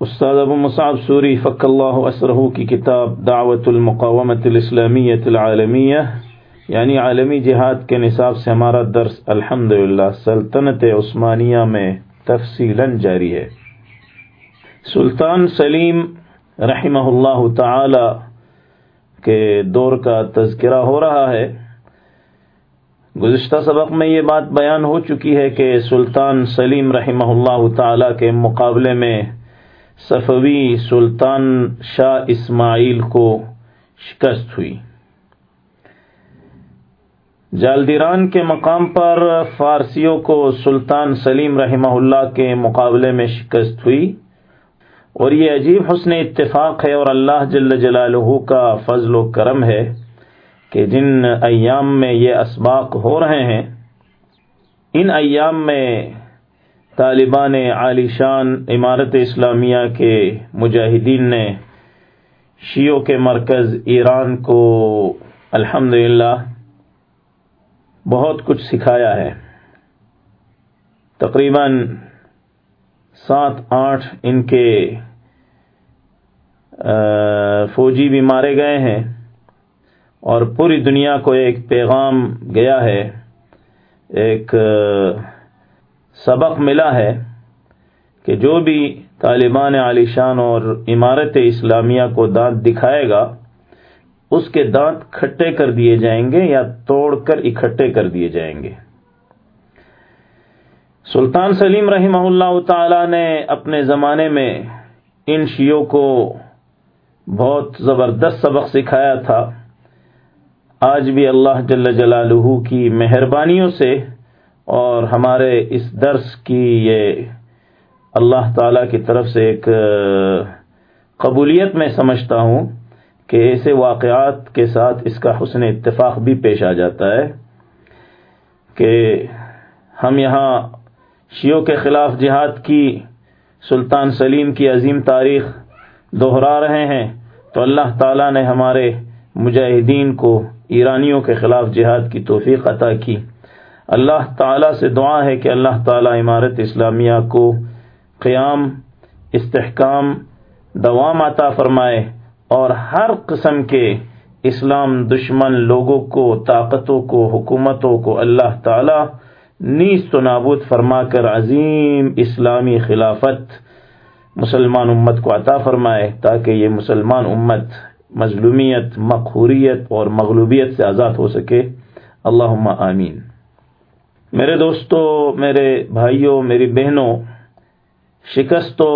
استاد ابو مصعب سوری فق اللہ اسرہ کی کتاب دعوت المقامت الاسلامیت العالمیہ یعنی عالمی جہاد کے نصاب سے ہمارا درس الحمد سلطنت عثمانیہ میں تفصیلا جاری ہے۔ سلطان سلیم رحمہ اللہ تعالی کے دور کا تذکرہ ہو رہا ہے۔ گزشتہ سبق میں یہ بات بیان ہو چکی ہے کہ سلطان سلیم رحمہ اللہ تعالی کے مقابلے میں صفوی سلطان شاہ اسماعیل کو شکست ہوئی۔ جالدیران کے مقام پر فارسیوں کو سلطان سلیم رحمہ اللہ کے مقابلے میں شکست ہوئی۔ اور یہ عجیب حسن اتفاق ہے اور اللہ جل جلالہ کا فضل و کرم ہے کہ جن ایام میں یہ اسباق ہو رہے ہیں، ان ایام میں طالبان عالی شان عمارت اسلامیہ کے مجاہدین نے شیعوں کے مرکز ایران کو الحمد بہت کچھ سکھایا ہے۔ تقریباً سات آٹھ ان کے فوجی بھی مارے گئے ہیں اور پوری دنیا کو ایک پیغام گیا ہے، ایک سبق ملا ہے کہ جو بھی طالبان عالی شان اور عمارت اسلامیہ کو دانت دکھائے گا، اس کے دانت کھٹے کر دیے جائیں گے یا توڑ کر اکٹھے کر دیے جائیں گے۔ سلطان سلیم رحمہ اللہ تعالی نے اپنے زمانے میں ان شیوں کو بہت زبردست سبق سکھایا تھا۔ آج بھی اللہ جل جلالہ کی مہربانیوں سے اور ہمارے اس درس کی یہ اللہ تعالی کی طرف سے ایک قبولیت میں سمجھتا ہوں کہ ایسے واقعات کے ساتھ اس کا حسن اتفاق بھی پیش آ جاتا ہے کہ ہم یہاں شیعوں کے خلاف جہاد کی، سلطان سلیم کی عظیم تاریخ دہرا رہے ہیں، تو اللہ تعالیٰ نے ہمارے مجاہدین کو ایرانیوں کے خلاف جہاد کی توفیق عطا کی۔ اللہ تعالیٰ سے دعا ہے کہ اللہ تعالیٰ عمارت اسلامیہ کو قیام، استحکام، دوام عطا فرمائے اور ہر قسم کے اسلام دشمن لوگوں کو، طاقتوں کو، حکومتوں کو اللہ تعالیٰ نیز و نابود فرما کر عظیم اسلامی خلافت مسلمان امت کو عطا فرمائے تاکہ یہ مسلمان امت مظلومیت، مقہوریت اور مغلوبیت سے آزاد ہو سکے۔ اللہ آمین۔ میرے دوستوں میرے بھائیوں میری بہنوں شکست تو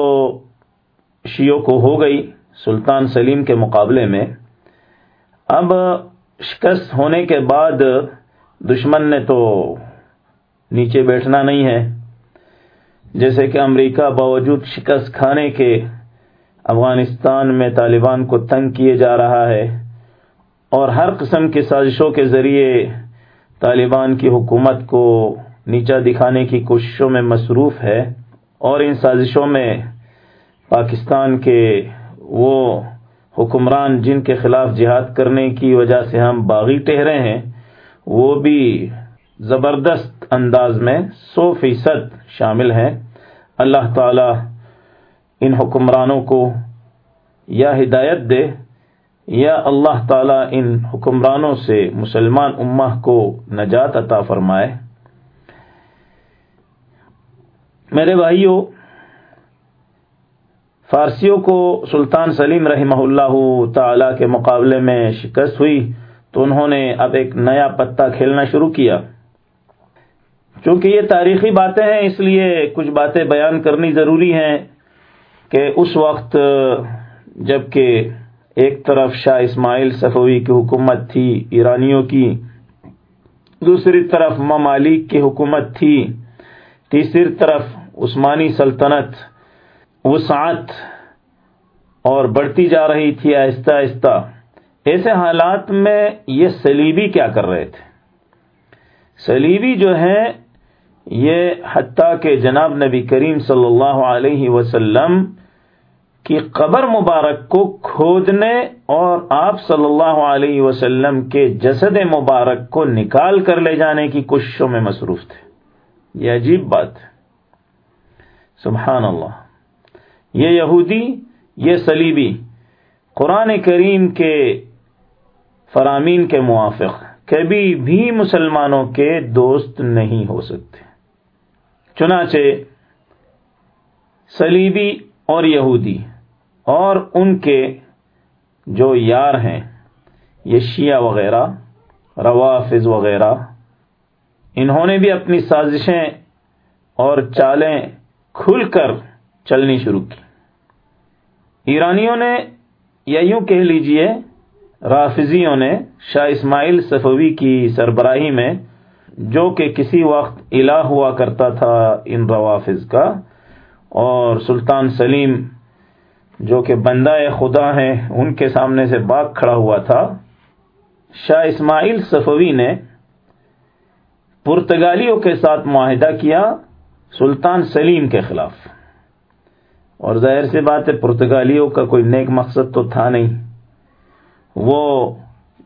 شیعوں کو ہو گئی سلطان سلیم کے مقابلے میں۔ اب شکست ہونے کے بعد دشمن نے تو نیچے بیٹھنا نہیں ہے۔ جیسے کہ امریکہ باوجود شکست کھانے کے افغانستان میں طالبان کو تنگ کیے جا رہا ہے اور ہر قسم کی سازشوں کے ذریعے طالبان کی حکومت کو نیچا دکھانے کی کوششوں میں مصروف ہے اور ان سازشوں میں پاکستان کے وہ حکمران جن کے خلاف جہاد کرنے کی وجہ سے ہم باغی ٹہرے ہیں، وہ بھی زبردست انداز میں سو فیصد شامل ہیں۔ اللہ تعالی ان حکمرانوں کو یا ہدایت دے یا اللہ تعالی ان حکمرانوں سے مسلمان امہ کو نجات عطا فرمائے۔ میرے بھائیوں، فارسیوں کو سلطان سلیم رحمہ اللہ تعالی کے مقابلے میں شکست ہوئی تو انہوں نے اب ایک نیا پتہ کھیلنا شروع کیا۔ چونکہ یہ تاریخی باتیں ہیں، اس لیے کچھ باتیں بیان کرنی ضروری ہیں کہ اس وقت جبکہ ایک طرف شاہ اسماعیل صفوی کی حکومت تھی ایرانیوں کی، دوسری طرف ممالک کی حکومت تھی، تیسری طرف عثمانی سلطنت، وسعت اور بڑھتی جا رہی تھی آہستہ آہستہ۔ ایسے حالات میں یہ سلیبی کیا کر رہے تھے؟ سلیبی جو ہے یہ حتیٰ کہ جناب نبی کریم صلی اللہ علیہ وسلم کی قبر مبارک کو کھودنے اور آپ صلی اللہ علیہ وسلم کے جسد مبارک کو نکال کر لے جانے کی کوششوں میں مصروف تھے۔ یہ عجیب بات ہے۔ سبحان اللہ۔ یہ یہودی، یہ سلیبی قرآن کریم کے فرامین کے موافق کبھی بھی مسلمانوں کے دوست نہیں ہو سکتے۔ چنانچہ سلیبی اور یہودی۔ اور ان کے جو یار ہیں یہ شیعہ وغیرہ، روافظ وغیرہ، انہوں نے بھی اپنی سازشیں اور چالیں کھل کر چلنی شروع کی۔ ایرانیوں نے یا یوں کہہ لیجیے، رافضیوں نے شاہ اسماعیل صفوی کی سربراہی میں، جو کہ کسی وقت الہ ہوا کرتا تھا ان روافظ کا، اور سلطان سلیم جو کہ بندہ خدا ہیں، ان کے سامنے سے باغ کھڑا ہوا تھا۔ شاہ اسماعیل صفوی نے پرتگالیوں کے ساتھ معاہدہ کیا سلطان سلیم کے خلاف۔ اور ظاہر سی بات ہے، پرتگالیوں کا کوئی نیک مقصد تو تھا نہیں۔ وہ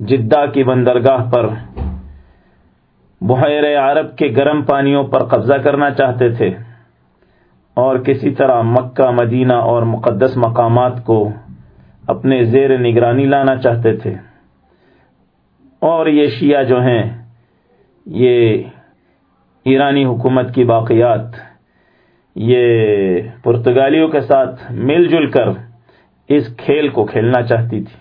جدہ کی بندرگاہ پر بحیر عرب کے گرم پانیوں پر قبضہ کرنا چاہتے تھے۔ اور کسی طرح مکہ، مدینہ اور مقدس مقامات کو اپنے زیر نگرانی لانا چاہتے تھے۔ اور یہ شیعہ جو ہیں، یہ ایرانی حکومت کی باقیات، یہ پرتگالیوں کے ساتھ مل جل کر اس کھیل کو کھیلنا چاہتی تھی۔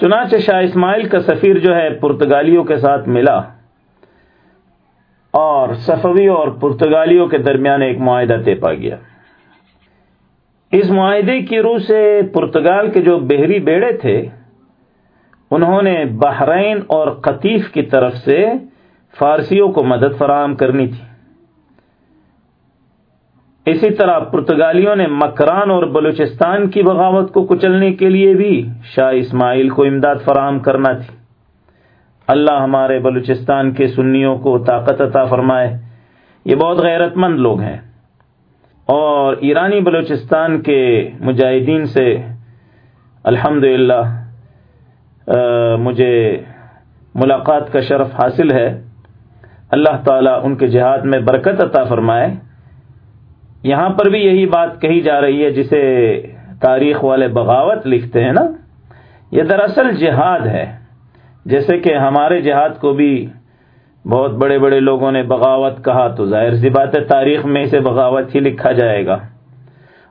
چنانچہ شاہ اسماعیل کا سفیر جو ہے، پرتگالیوں کے ساتھ ملا۔ اور صفوی اور پرتگالیوں کے درمیان ایک معاہدہ طے پا گیا۔ اس معاہدے کی روح سے پرتگال کے جو بحری بیڑے تھے، انہوں نے بحرین اور قطیف کی طرف سے فارسیوں کو مدد فراہم کرنی تھی۔ اسی طرح پرتگالیوں نے مکران اور بلوچستان کی بغاوت کو کچلنے کے لیے بھی شاہ اسماعیل کو امداد فراہم کرنا تھی۔ اللہ ہمارے بلوچستان کے سنیوں کو طاقت عطا فرمائے۔ یہ بہت غیرت مند لوگ ہیں۔ اور ایرانی بلوچستان کے مجاہدین سے الحمد مجھے ملاقات کا شرف حاصل ہے۔ اللہ تعالیٰ ان کے جہاد میں برکت عطا فرمائے۔ یہاں پر بھی یہی بات کہی جا رہی ہے جسے تاریخ والے بغاوت لکھتے ہیں نا۔ یہ دراصل جہاد ہے۔ جیسے کہ ہمارے جہاد کو بھی بہت بڑے بڑے لوگوں نے بغاوت کہا تو ظاہر سی بات ہے، تاریخ میں اسے بغاوت ہی لکھا جائے گا۔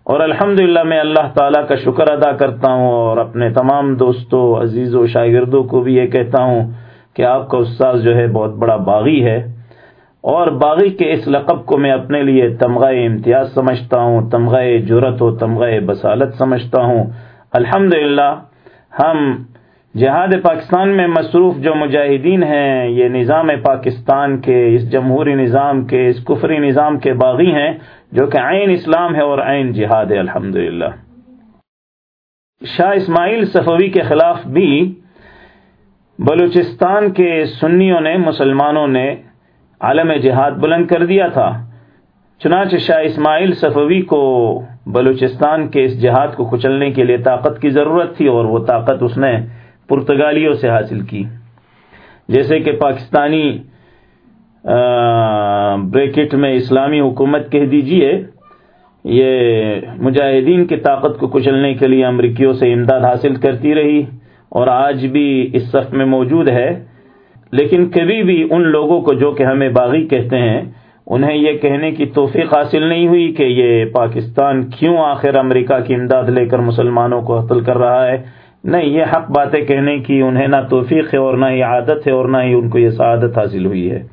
اور الحمد میں اللہ تعالیٰ کا شکر ادا کرتا ہوں اور اپنے تمام دوستوں عزیز و شاگردوں کو بھی یہ کہتا ہوں کہ آپ کا استاذ جو ہے بہت بڑا باغی ہے۔ اور باغی کے اس لقب کو میں اپنے لیے تمغہ امتیاز سمجھتا ہوں، تمغہ جرت و تمغہ بصالت سمجھتا ہوں۔ الحمد ہم جہاد پاکستان میں مصروف جو مجاہدین ہیں، یہ نظام پاکستان کے، اس جمہوری نظام کے، اس کفری نظام کے باغی ہیں، جو کہ عین اسلام ہے اور عین جہاد ہے الحمد شاہ اسماعیل صفوی کے خلاف بھی بلوچستان کے سنیوں نے، مسلمانوں نے عالم جہاد بلند کر دیا تھا۔ چنانچہ شاہ اسماعیل صفوی کو بلوچستان کے اس جہاد کو کچلنے کے لیے طاقت کی ضرورت تھی اور وہ طاقت اس نے پرتگالیوں سے حاصل کی۔ جیسے کہ پاکستانی بریکٹ میں اسلامی حکومت کہہ دیجیے، یہ مجاہدین کی طاقت کو کچلنے کے لیے امریکیوں سے امداد حاصل کرتی رہی اور آج بھی اس صف میں موجود ہے۔ لیکن کبھی بھی ان لوگوں کو جو کہ ہمیں باغی کہتے ہیں، انہیں یہ کہنے کی توفیق حاصل نہیں ہوئی کہ یہ پاکستان کیوں آخر امریکہ کی امداد لے کر مسلمانوں کو حتل کر رہا ہے۔ نہیں، یہ حق باتیں کہنے کی انہیں نہ توفیق ہے اور نہ ہی عادت ہے اور نہ ہی ان کو یہ سعادت حاصل ہوئی ہے۔